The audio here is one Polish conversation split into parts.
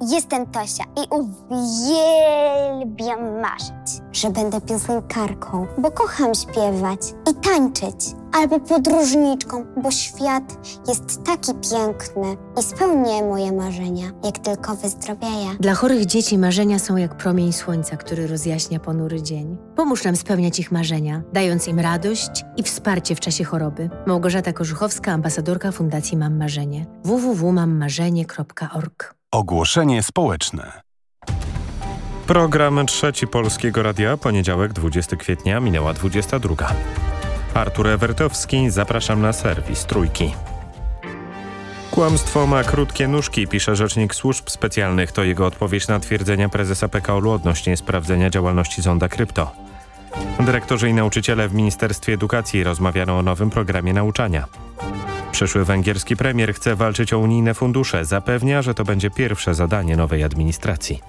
Jestem Tosia i uwielbiam marzyć, że będę piosenkarką, bo kocham śpiewać i tańczyć. Albo podróżniczką, bo świat jest taki piękny i spełnię moje marzenia, jak tylko wyzdrowieję. Dla chorych dzieci marzenia są jak promień słońca, który rozjaśnia ponury dzień. Pomóż nam spełniać ich marzenia, dając im radość i wsparcie w czasie choroby. Małgorzata Korzuchowska, ambasadorka Fundacji Mam Marzenie. www.mammarzenie.org Ogłoszenie społeczne. Program Trzeci Polskiego Radia, poniedziałek 20 kwietnia, minęła 22. Artur Ewertowski, zapraszam na serwis Trójki. Kłamstwo ma krótkie nóżki, pisze rzecznik służb specjalnych. To jego odpowiedź na twierdzenia prezesa PKOL odnośnie sprawdzenia działalności Zonda Krypto. Dyrektorzy i nauczyciele w Ministerstwie Edukacji rozmawiano o nowym programie nauczania. Przyszły węgierski premier chce walczyć o unijne fundusze. Zapewnia, że to będzie pierwsze zadanie nowej administracji.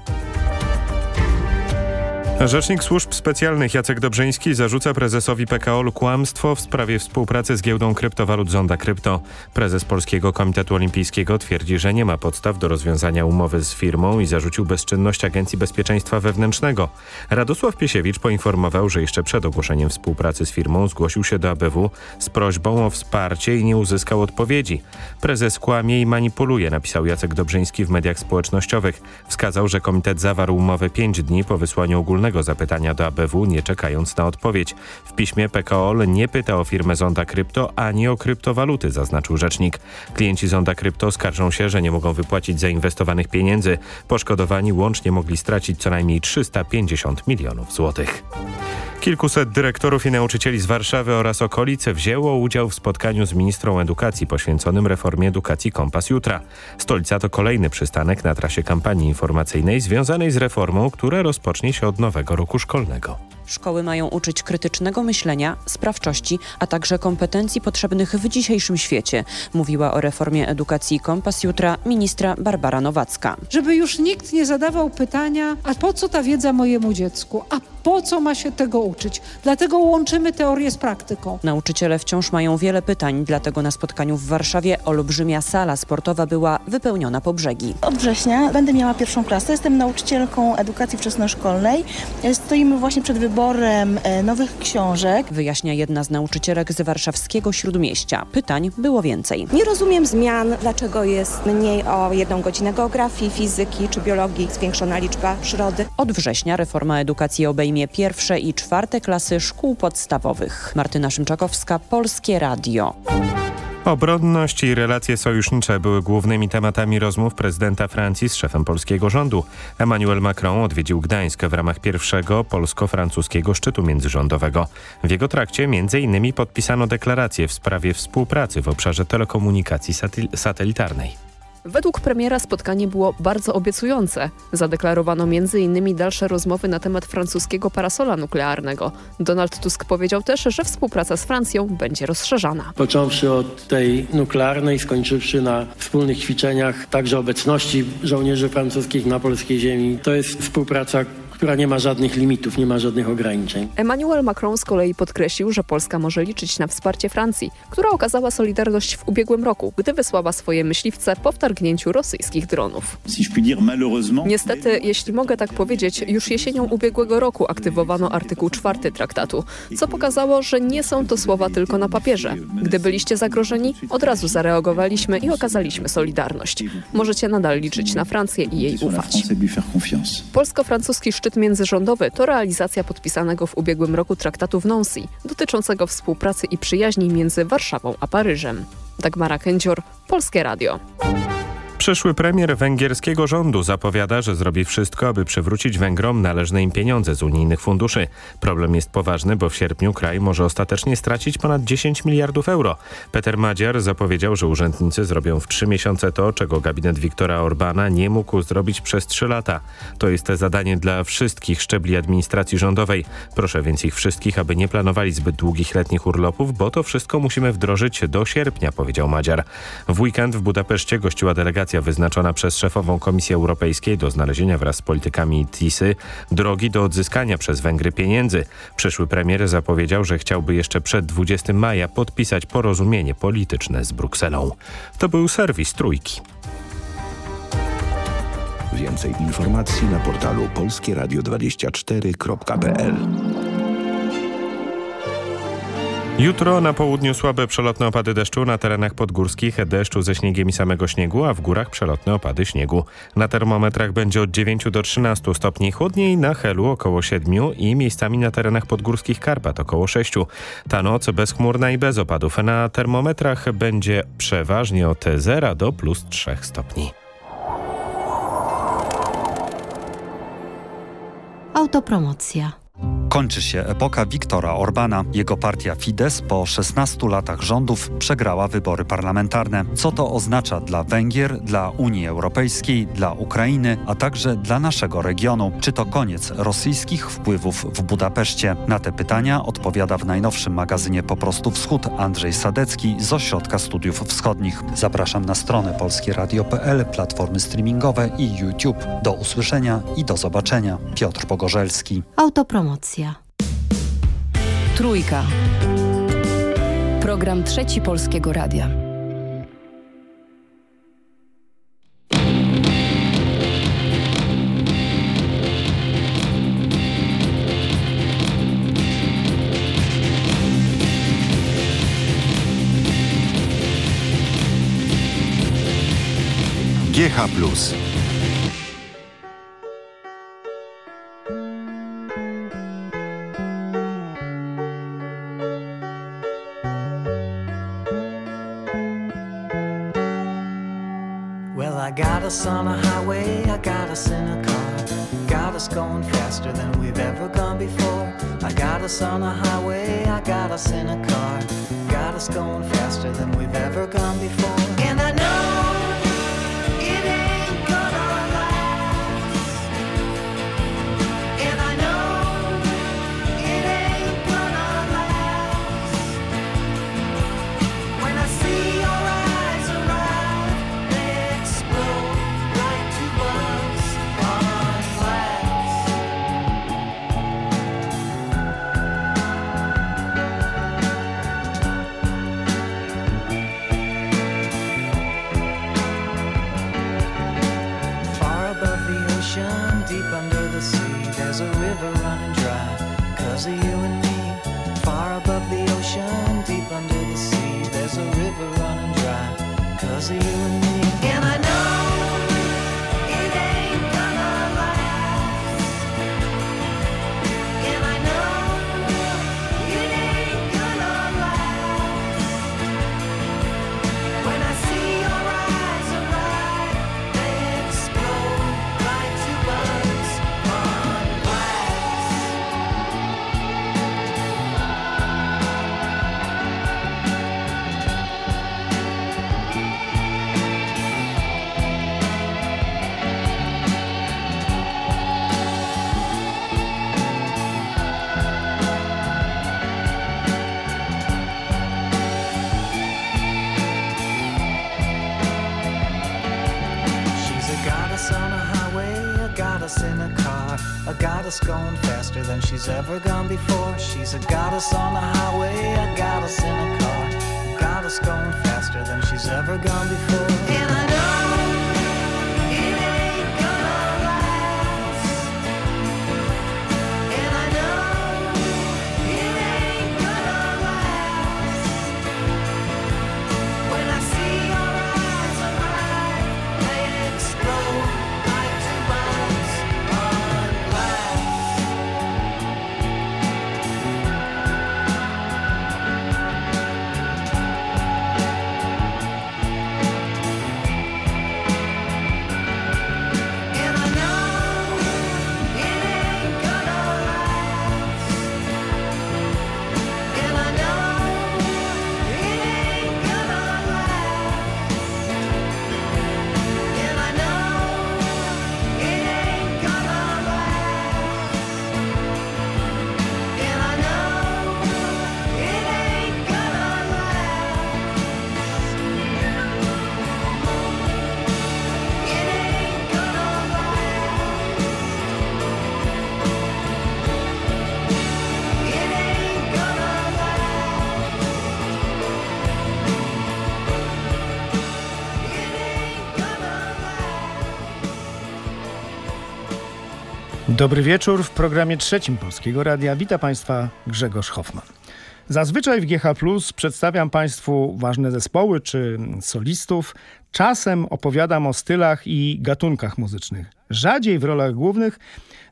Rzecznik Służb Specjalnych Jacek Dobrzyński zarzuca prezesowi PKO kłamstwo w sprawie współpracy z giełdą kryptowalut Zonda Krypto. Prezes Polskiego Komitetu Olimpijskiego twierdzi, że nie ma podstaw do rozwiązania umowy z firmą i zarzucił bezczynność Agencji Bezpieczeństwa Wewnętrznego. Radosław Piesiewicz poinformował, że jeszcze przed ogłoszeniem współpracy z firmą zgłosił się do ABW z prośbą o wsparcie i nie uzyskał odpowiedzi. Prezes kłamie i manipuluje, napisał Jacek Dobrzyński w mediach społecznościowych. Wskazał, że komitet zawarł umowę 5 dni po wysłaniu ogólnego zapytania do ABW, nie czekając na odpowiedź. W piśmie PKOL nie pyta o firmę Zonda Krypto ani o kryptowaluty, zaznaczył rzecznik. Klienci Zonda Krypto skarżą się, że nie mogą wypłacić zainwestowanych pieniędzy. Poszkodowani łącznie mogli stracić co najmniej 350 milionów złotych. Kilkuset dyrektorów i nauczycieli z Warszawy oraz okolice wzięło udział w spotkaniu z ministrą edukacji poświęconym reformie edukacji Kompas Jutra. Stolica to kolejny przystanek na trasie kampanii informacyjnej związanej z reformą, która rozpocznie się od nowego roku szkolnego. Szkoły mają uczyć krytycznego myślenia, sprawczości, a także kompetencji potrzebnych w dzisiejszym świecie, mówiła o reformie edukacji Kompas Jutra ministra Barbara Nowacka. Żeby już nikt nie zadawał pytania, a po co ta wiedza mojemu dziecku, a po co ma się tego uczyć. Dlatego łączymy teorię z praktyką. Nauczyciele wciąż mają wiele pytań, dlatego na spotkaniu w Warszawie olbrzymia sala sportowa była wypełniona po brzegi. Od września będę miała pierwszą klasę, jestem nauczycielką edukacji wczesnoszkolnej. Stoimy właśnie przed wyborem nowych książek. Wyjaśnia jedna z nauczycielek z warszawskiego Śródmieścia. Pytań było więcej. Nie rozumiem zmian, dlaczego jest mniej o jedną godzinę geografii, fizyki czy biologii, zwiększona liczba przyrody. Od września reforma edukacji obejmie pierwsze i czwarte klasy szkół podstawowych. Martyna Szymczakowska, Polskie Radio. Obronność i relacje sojusznicze były głównymi tematami rozmów prezydenta Francji z szefem polskiego rządu. Emmanuel Macron odwiedził Gdańsk w ramach pierwszego polsko-francuskiego szczytu międzyrządowego. W jego trakcie m.in. podpisano deklarację w sprawie współpracy w obszarze telekomunikacji satelitarnej. Według premiera spotkanie było bardzo obiecujące. Zadeklarowano m.in. dalsze rozmowy na temat francuskiego parasola nuklearnego. Donald Tusk powiedział też, że współpraca z Francją będzie rozszerzana. Począwszy od tej nuklearnej, skończywszy na wspólnych ćwiczeniach, także obecności żołnierzy francuskich na polskiej ziemi. To jest współpraca, która nie ma żadnych limitów, nie ma żadnych ograniczeń. Emmanuel Macron z kolei podkreślił, że Polska może liczyć na wsparcie Francji, która okazała solidarność w ubiegłym roku, gdy wysłała swoje myśliwce po wtargnięciu rosyjskich dronów. Niestety, jeśli mogę tak powiedzieć, już jesienią ubiegłego roku aktywowano artykuł 4 traktatu, co pokazało, że nie są to słowa tylko na papierze. Gdy byliście zagrożeni, od razu zareagowaliśmy i okazaliśmy solidarność. Możecie nadal liczyć na Francję i jej ufać. Polsko-francuski szczyt Szczyt międzyrządowy to realizacja podpisanego w ubiegłym roku traktatu w Nancy dotyczącego współpracy i przyjaźni między Warszawą a Paryżem. Dagmara Kędzior, Polskie Radio. Przyszły premier węgierskiego rządu zapowiada, że zrobi wszystko, aby przywrócić Węgrom należne im pieniądze z unijnych funduszy. Problem jest poważny, bo w sierpniu kraj może ostatecznie stracić ponad 10 miliardów euro. Peter Madziar zapowiedział, że urzędnicy zrobią w trzy miesiące to, czego gabinet Viktora Orbana nie mógł zrobić przez trzy lata. To jest zadanie dla wszystkich szczebli administracji rządowej. Proszę więc ich wszystkich, aby nie planowali zbyt długich letnich urlopów, bo to wszystko musimy wdrożyć do sierpnia, powiedział Madziar. W weekend w Budapeszcie gościła delegacja wyznaczona przez szefową Komisji Europejskiej do znalezienia wraz z politykami TISY drogi do odzyskania przez Węgry pieniędzy. Przyszły premier zapowiedział, że chciałby jeszcze przed 20 maja podpisać porozumienie polityczne z Brukselą. To był serwis Trójki. Więcej informacji na portalu polskieradio24.pl Jutro na południu słabe przelotne opady deszczu, na terenach podgórskich deszczu ze śniegiem i samego śniegu, a w górach przelotne opady śniegu. Na termometrach będzie od 9 do 13 stopni chłodniej, na Helu około 7 i miejscami na terenach podgórskich Karpat około 6. Ta noc bezchmurna i bez opadów. Na termometrach będzie przeważnie od 0 do plus 3 stopni. Autopromocja. Kończy się epoka Viktora Orbana. Jego partia Fidesz po 16 latach rządów przegrała wybory parlamentarne. Co to oznacza dla Węgier, dla Unii Europejskiej, dla Ukrainy, a także dla naszego regionu? Czy to koniec rosyjskich wpływów w Budapeszcie? Na te pytania odpowiada w najnowszym magazynie Po prostu Wschód Andrzej Sadecki z Ośrodka Studiów Wschodnich. Zapraszam na stronę polskieradio.pl, platformy streamingowe i YouTube. Do usłyszenia i do zobaczenia. Piotr Pogorzelski. Autopromocja. Trójka. Program Trzeci Polskiego Radia. GH Plus. Us on a highway, I got us in a car. Got us going faster than we've ever gone before. I got us on a highway, I got us in a car. Got us going faster than we've ever gone before. Ocean, deep under the sea, there's a river running dry. Cause of you and me. Far above the ocean, deep under the sea, there's a river running dry. Cause of you and me. Goddess going faster than she's ever gone before. She's a goddess on the highway, a goddess in a car, a goddess going faster than she's ever gone before. And I know Dobry wieczór w programie trzecim Polskiego Radia. Witam Państwa Grzegorz Hoffman. Zazwyczaj w GH Plus przedstawiam Państwu ważne zespoły czy solistów. Czasem opowiadam o stylach i gatunkach muzycznych. Rzadziej w rolach głównych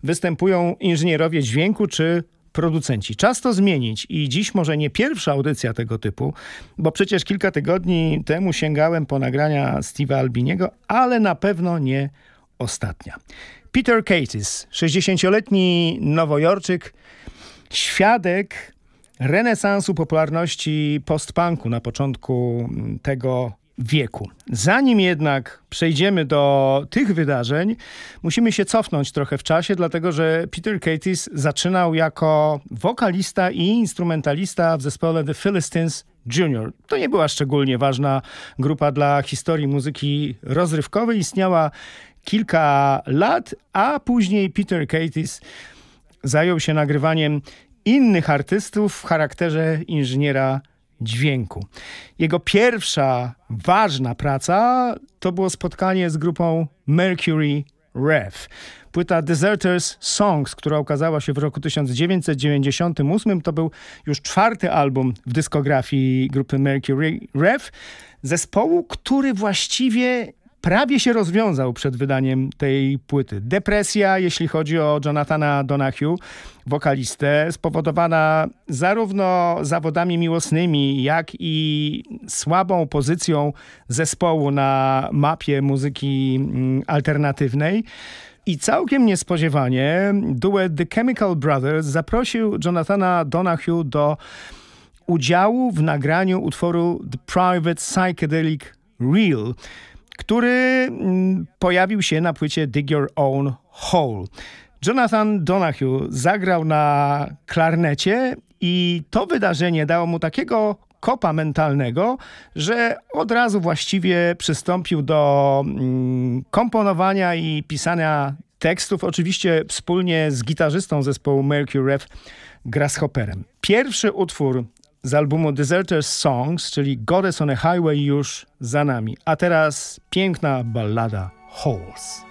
występują inżynierowie dźwięku czy producenci. Czas to zmienić i dziś może nie pierwsza audycja tego typu, bo przecież kilka tygodni temu sięgałem po nagrania Steve'a Albiniego, ale na pewno nie ostatnia. Peter Cates, 60-letni nowojorczyk, świadek renesansu popularności postpunku na początku tego wieku. Zanim jednak przejdziemy do tych wydarzeń, musimy się cofnąć trochę w czasie, dlatego że Peter Cates zaczynał jako wokalista i instrumentalista w zespole The Philistines Junior. To nie była szczególnie ważna grupa dla historii muzyki rozrywkowej. Istniała kilka lat, a później Peter Cates zajął się nagrywaniem innych artystów w charakterze inżyniera dźwięku. Jego pierwsza ważna praca to było spotkanie z grupą Mercury Rev. Płyta Deserters Songs, która ukazała się w roku 1998, to był już czwarty album w dyskografii grupy Mercury Rev, zespołu, który właściwie prawie się rozwiązał przed wydaniem tej płyty. Depresja, jeśli chodzi o Jonathana Donahue, wokalistę, spowodowana zarówno zawodami miłosnymi, jak i słabą pozycją zespołu na mapie muzyki mm, alternatywnej. I całkiem niespodziewanie duet The Chemical Brothers zaprosił Jonathana Donahue do udziału w nagraniu utworu The Private Psychedelic Real który mm, pojawił się na płycie Dig Your Own Hole. Jonathan Donahue zagrał na klarnecie i to wydarzenie dało mu takiego kopa mentalnego, że od razu właściwie przystąpił do mm, komponowania i pisania tekstów, oczywiście wspólnie z gitarzystą zespołu Mercury Rev Grasshopperem. Pierwszy utwór z albumu Deserters Songs, czyli Goddess on a Highway już za nami. A teraz piękna ballada Holes.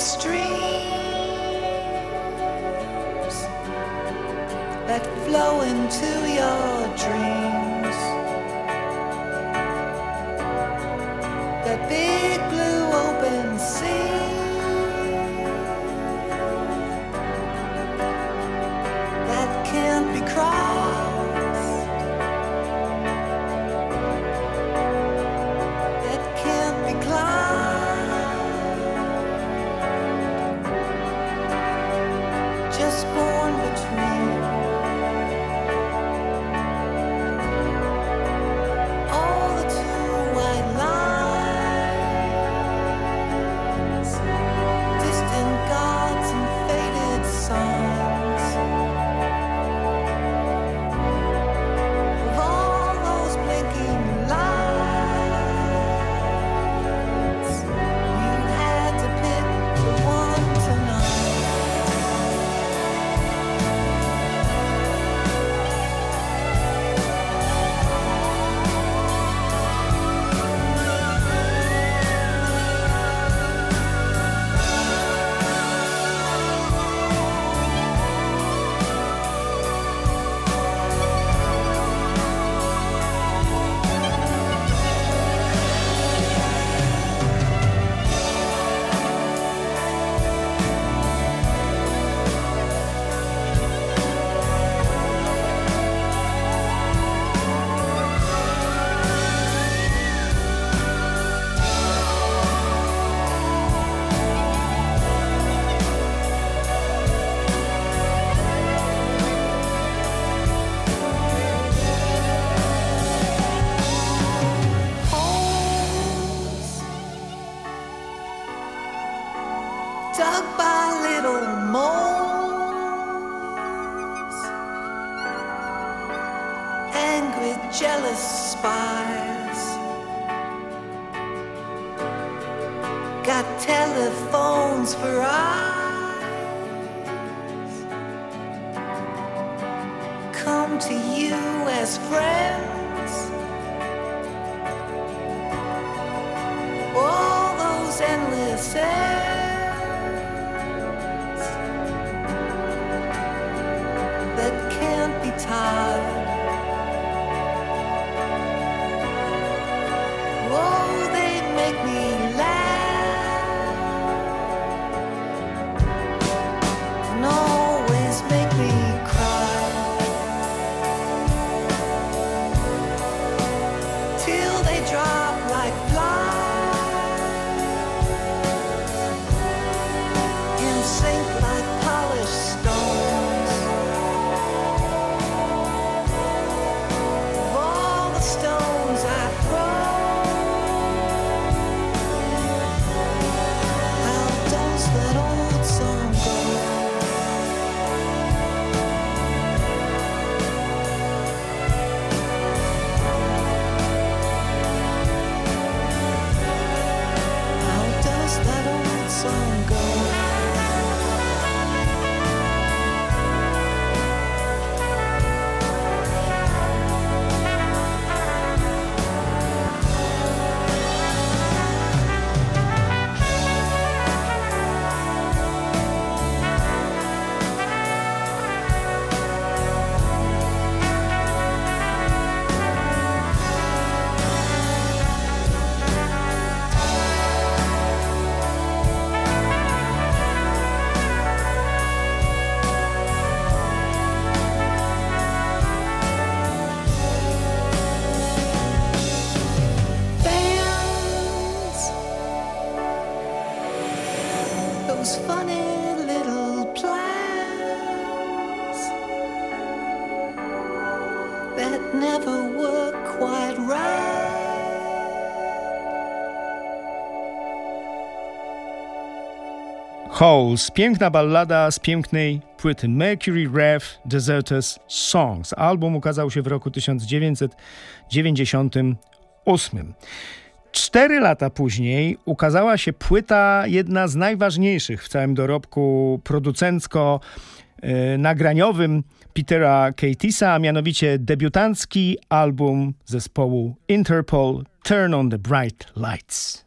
streams that flow into your dreams. To you as friends. Holes, piękna ballada z pięknej płyty Mercury Rev Deserters Songs. Album ukazał się w roku 1998. Cztery lata później ukazała się płyta, jedna z najważniejszych w całym dorobku producencko-nagraniowym Petera Catisa, a mianowicie debiutancki album zespołu Interpol Turn on the Bright Lights.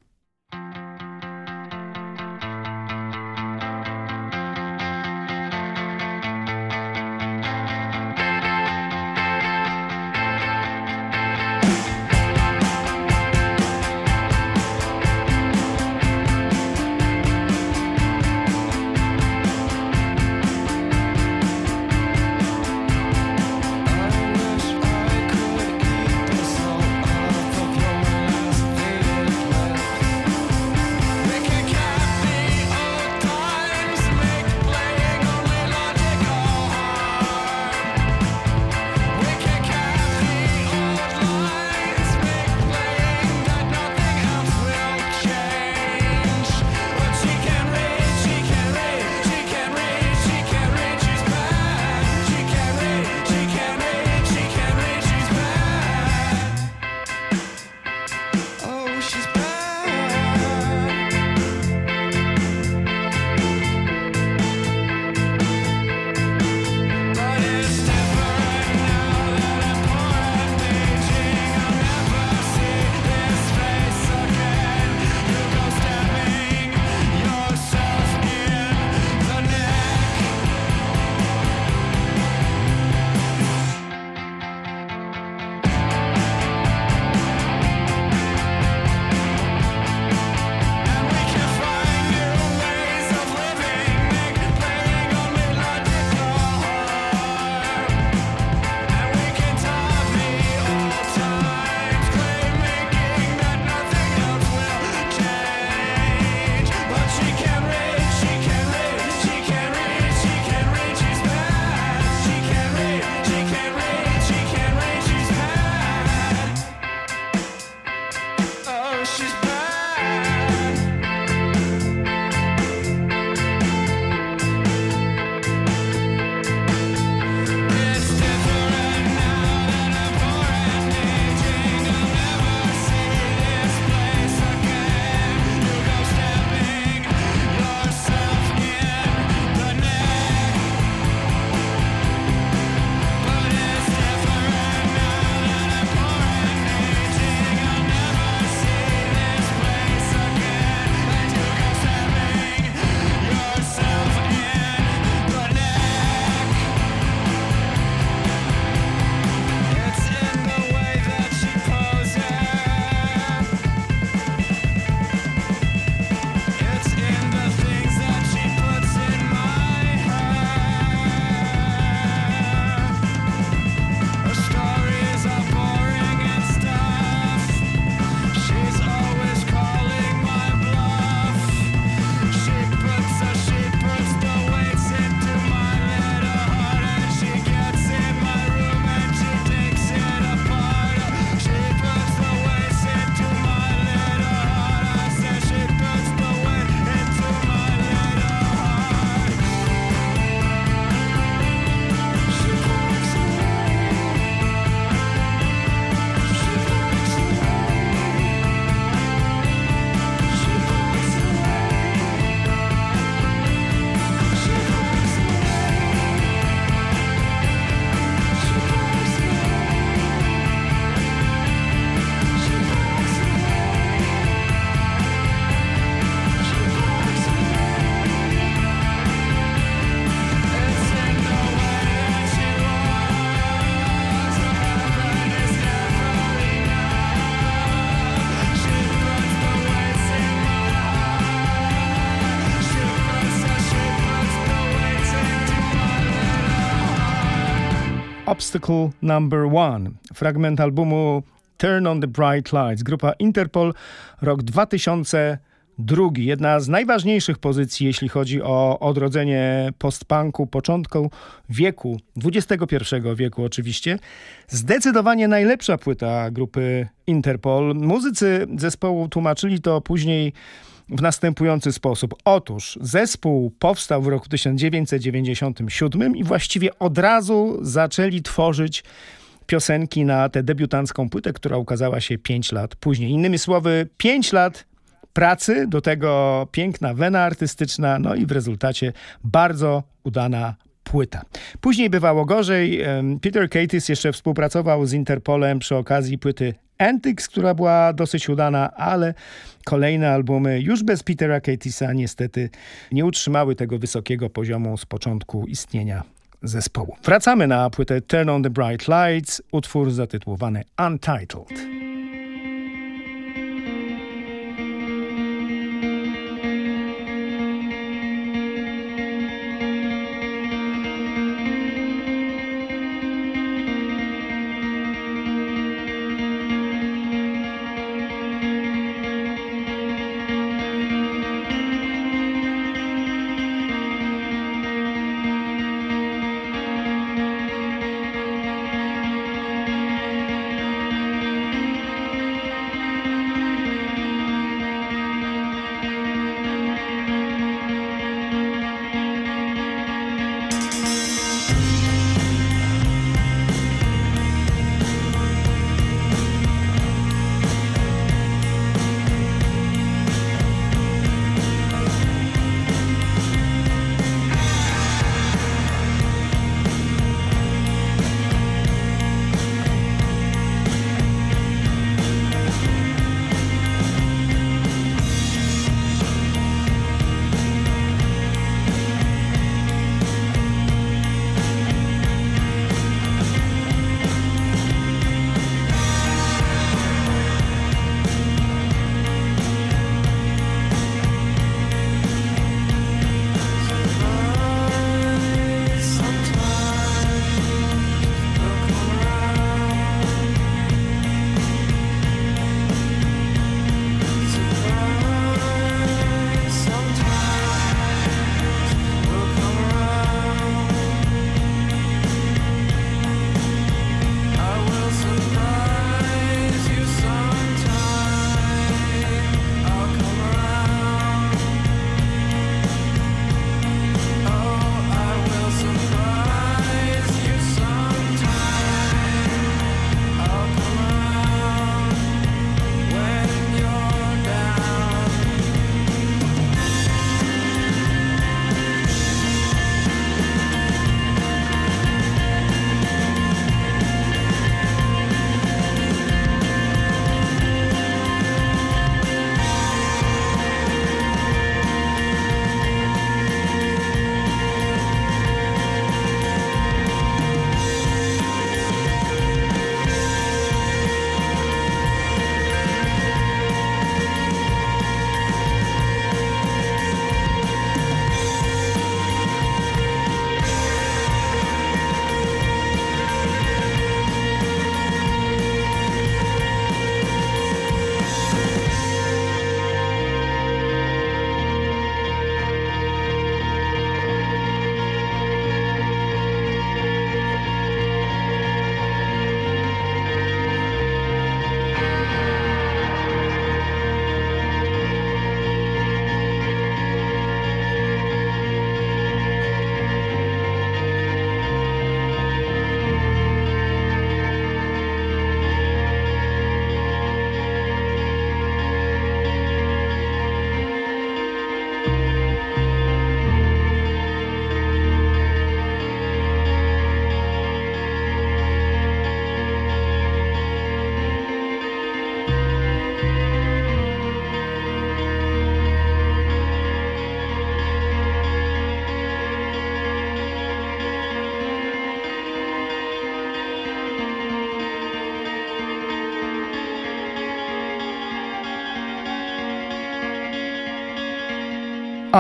Obstacle Number One, fragment albumu Turn on the Bright Lights, grupa Interpol, rok 2002. Jedna z najważniejszych pozycji, jeśli chodzi o odrodzenie postpunku początku wieku, XXI wieku oczywiście. Zdecydowanie najlepsza płyta grupy Interpol. Muzycy zespołu tłumaczyli to później w następujący sposób. Otóż zespół powstał w roku 1997 i właściwie od razu zaczęli tworzyć piosenki na tę debiutancką płytę, która ukazała się 5 lat później. Innymi słowy, 5 lat pracy, do tego piękna wena artystyczna, no i w rezultacie bardzo udana płyta. Później bywało gorzej. Peter Katis jeszcze współpracował z Interpolem przy okazji płyty Antics, która była dosyć udana, ale kolejne albumy już bez Petera Katisa niestety nie utrzymały tego wysokiego poziomu z początku istnienia zespołu. Wracamy na płytę Turn on the Bright Lights, utwór zatytułowany Untitled.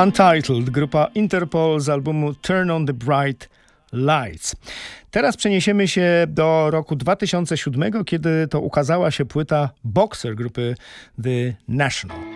Untitled, grupa Interpol z albumu Turn on the Bright Lights. Teraz przeniesiemy się do roku 2007, kiedy to ukazała się płyta Boxer grupy The National.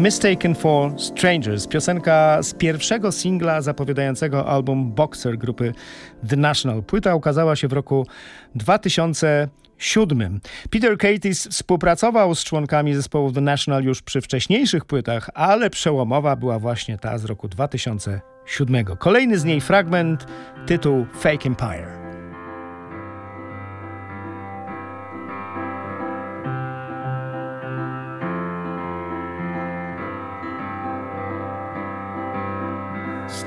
Mistaken for Strangers, piosenka z pierwszego singla zapowiadającego album Boxer grupy The National. Płyta ukazała się w roku 2007. Peter Katis współpracował z członkami zespołu The National już przy wcześniejszych płytach, ale przełomowa była właśnie ta z roku 2007. Kolejny z niej fragment, tytuł Fake Empire.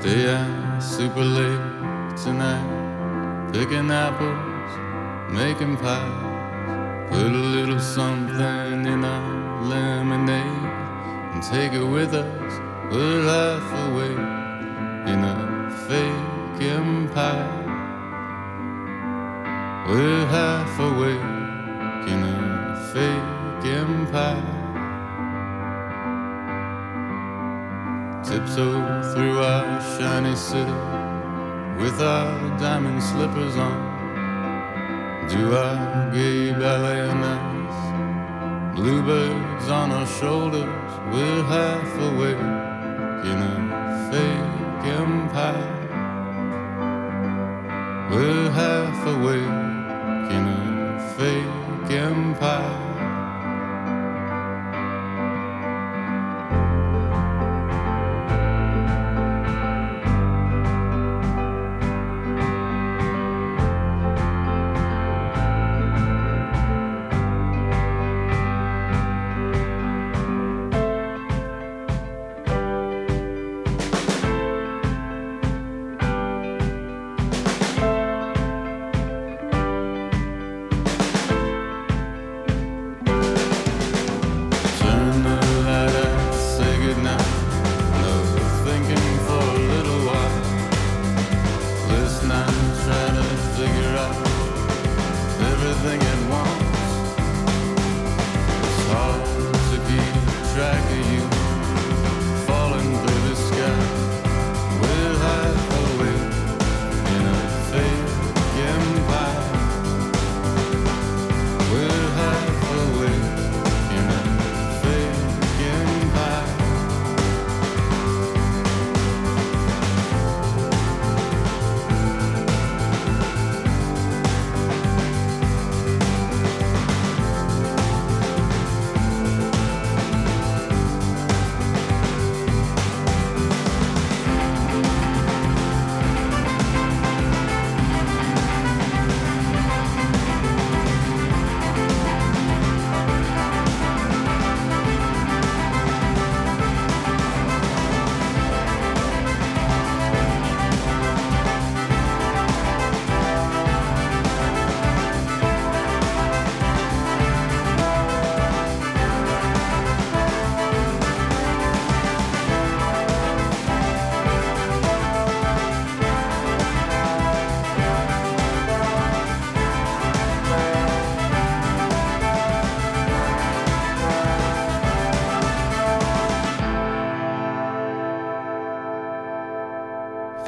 Stay out super late tonight, picking apples, making pies. Put a little something in our lemonade and take it with us. Put half away in a fake empire. We're half awake in a fake empire. Tiptoe through our shiny city with our diamond slippers on. Do our gay ballet nights, bluebirds on our shoulders. We're half awake in a fake empire. We're half awake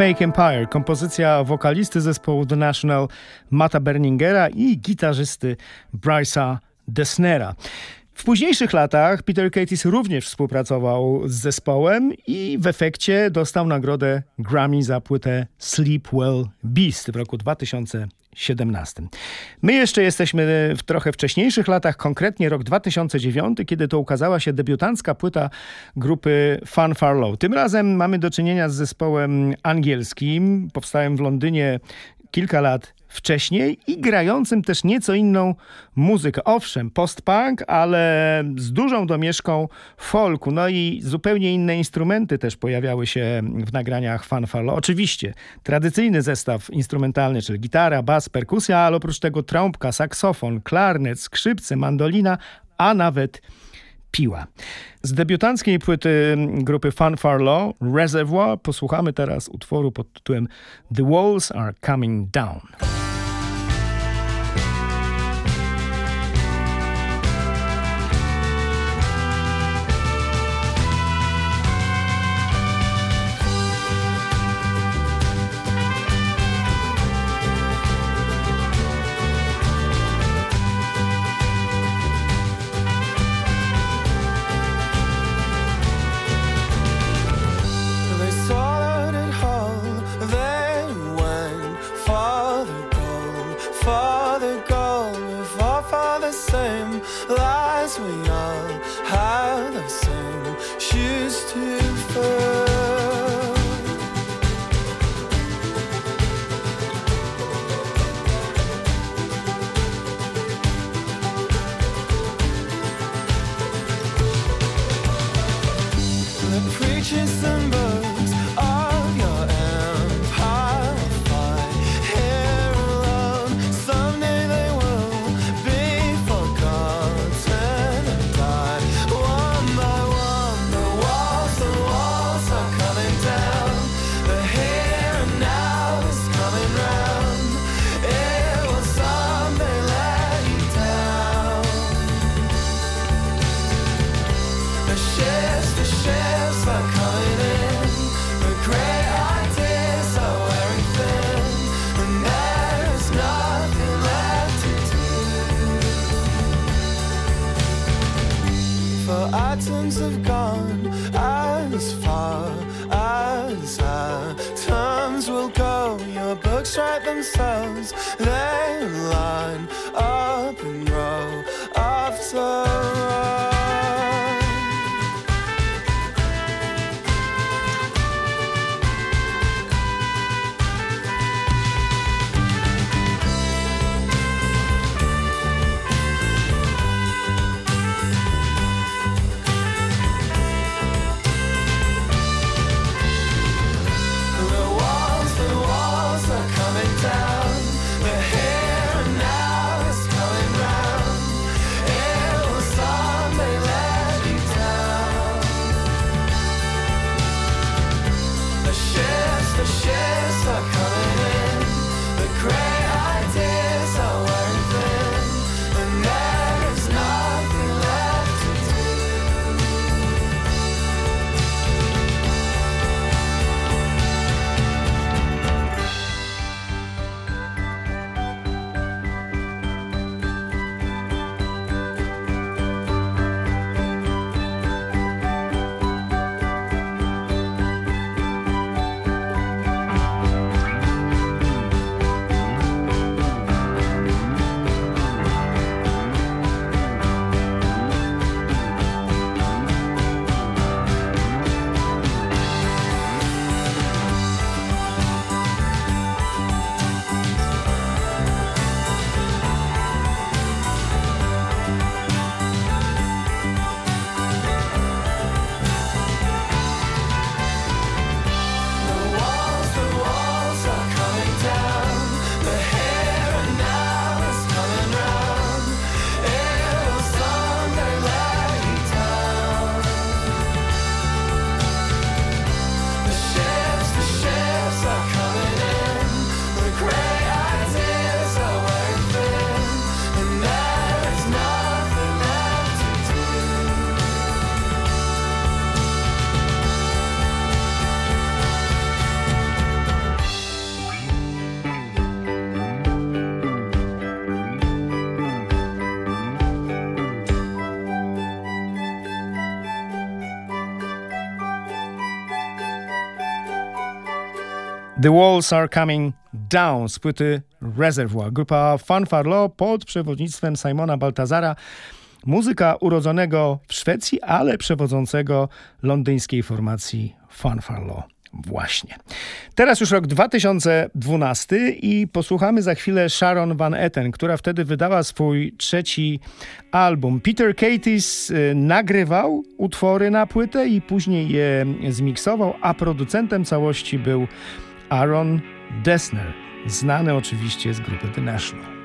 Fake Empire, kompozycja wokalisty zespołu The National Mata Berningera i gitarzysty Bryce'a Desnera. W późniejszych latach Peter Katis również współpracował z zespołem i w efekcie dostał nagrodę Grammy za płytę Sleep Well Beast w roku 2017. My jeszcze jesteśmy w trochę wcześniejszych latach, konkretnie rok 2009, kiedy to ukazała się debiutancka płyta grupy Fun Far Low. Tym razem mamy do czynienia z zespołem angielskim, powstałym w Londynie kilka lat wcześniej i grającym też nieco inną muzykę. Owszem, post-punk, ale z dużą domieszką folku. No i zupełnie inne instrumenty też pojawiały się w nagraniach fanfalo. Oczywiście tradycyjny zestaw instrumentalny, czyli gitara, bas, perkusja, ale oprócz tego trąbka, saksofon, klarnet, skrzypce, mandolina, a nawet piła. Z debiutanckiej płyty grupy Fanfare Law, Reservoir, posłuchamy teraz utworu pod tytułem The Walls Are Coming Down. The Walls Are Coming Down z płyty Reservoir. Grupa Fanfarlo pod przewodnictwem Simona Baltazara. Muzyka urodzonego w Szwecji, ale przewodzącego londyńskiej formacji Fanfarlo. Właśnie. Teraz już rok 2012 i posłuchamy za chwilę Sharon Van Etten, która wtedy wydała swój trzeci album. Peter Katis y, nagrywał utwory na płytę i później je zmiksował, a producentem całości był Aaron Dessner, znany oczywiście z grupy The National.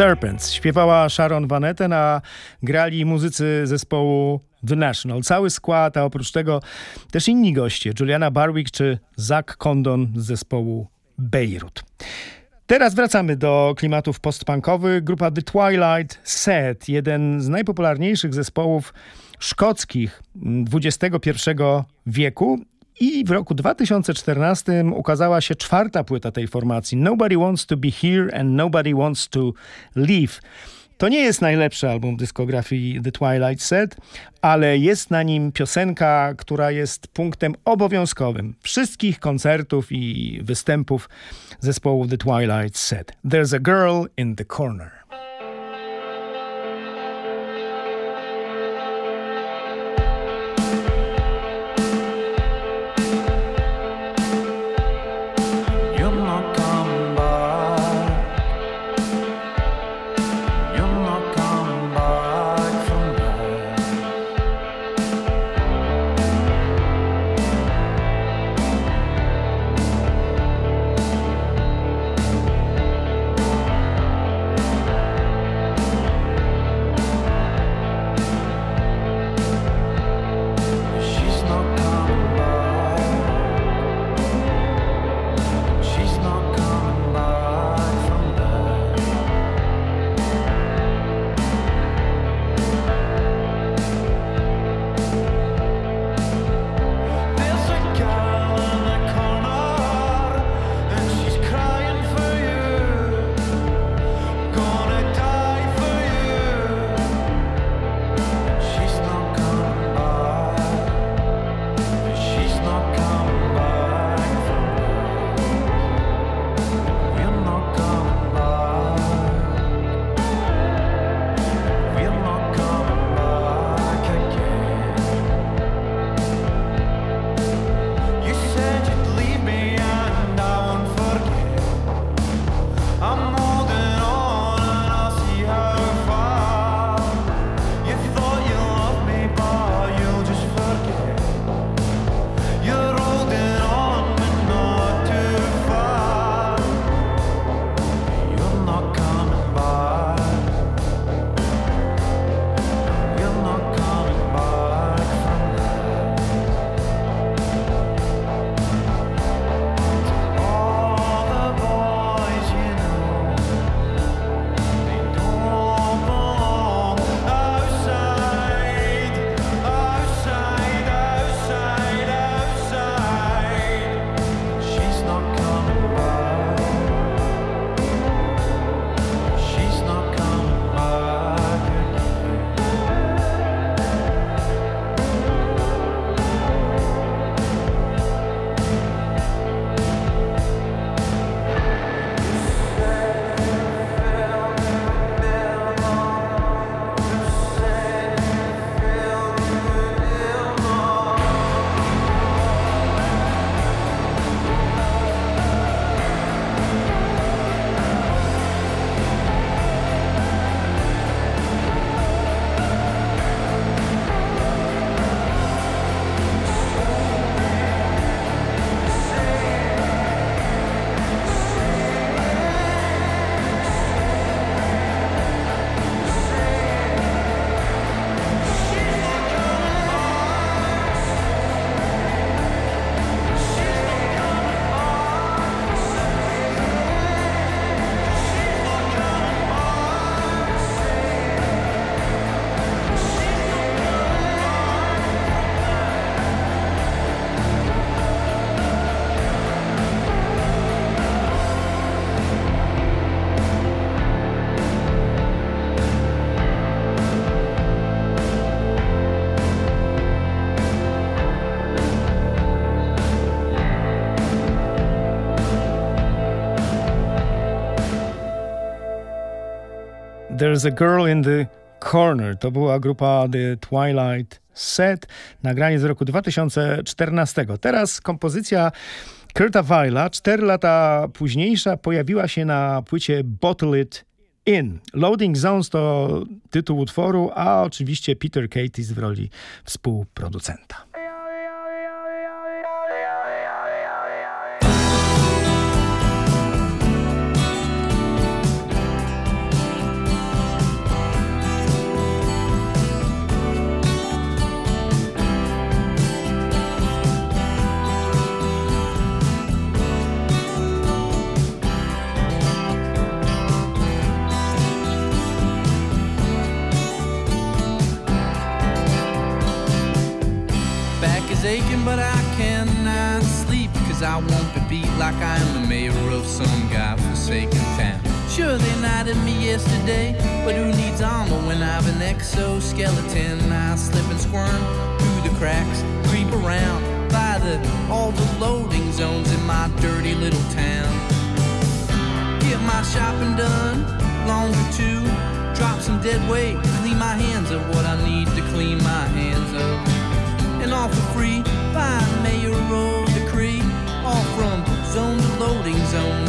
Serpents. Śpiewała Sharon Van Etten, a grali muzycy zespołu The National. Cały skład, a oprócz tego też inni goście. Juliana Barwick czy Zach Condon z zespołu Beirut. Teraz wracamy do klimatów postpunkowych. Grupa The Twilight Set, jeden z najpopularniejszych zespołów szkockich XXI wieku i w roku 2014 ukazała się czwarta płyta tej formacji Nobody Wants to Be Here and Nobody Wants to Leave. To nie jest najlepszy album dyskografii The Twilight Set, ale jest na nim piosenka, która jest punktem obowiązkowym wszystkich koncertów i występów zespołu The Twilight Set. There's a girl in the corner. There's a Girl in the Corner. To była grupa The Twilight Set, nagranie z roku 2014. Teraz kompozycja Kurta Weila, cztery lata późniejsza, pojawiła się na płycie Bottle It In. Loading Zones to tytuł utworu, a oczywiście Peter Katis w roli współproducenta. I won't sleep, cause I want to be like I am the mayor of some godforsaken town. Sure, they knighted me yesterday, but who needs armor when I've an exoskeleton? I slip and squirm through the cracks, creep around by the all the loading zones in my dirty little town. Get my shopping done, longer too. Drop some dead weight, clean my hands of what I need to clean my hands of. And all for free. By mayoral decree. All from zone to loading zone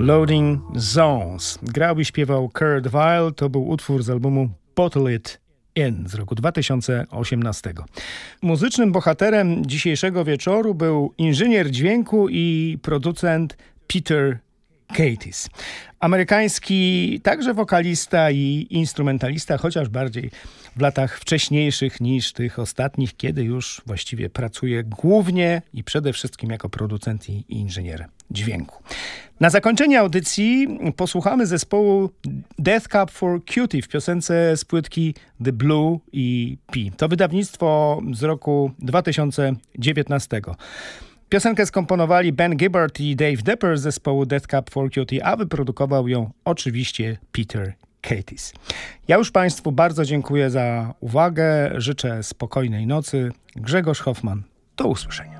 Loading Zones. Grał i śpiewał Kurt Weill. To był utwór z albumu Bottle It In z roku 2018. Muzycznym bohaterem dzisiejszego wieczoru był inżynier dźwięku i producent Peter Katis. Amerykański także wokalista i instrumentalista, chociaż bardziej w latach wcześniejszych niż tych ostatnich, kiedy już właściwie pracuje głównie i przede wszystkim jako producent i inżynier dźwięku. Na zakończenie audycji posłuchamy zespołu Death Cup for Cutie w piosence z płytki The Blue i P. To wydawnictwo z roku 2019. Piosenkę skomponowali Ben Gibbard i Dave Depper z zespołu Death Cup for Cutie, a wyprodukował ją oczywiście Peter Katis. Ja już Państwu bardzo dziękuję za uwagę, życzę spokojnej nocy. Grzegorz Hoffman, do usłyszenia.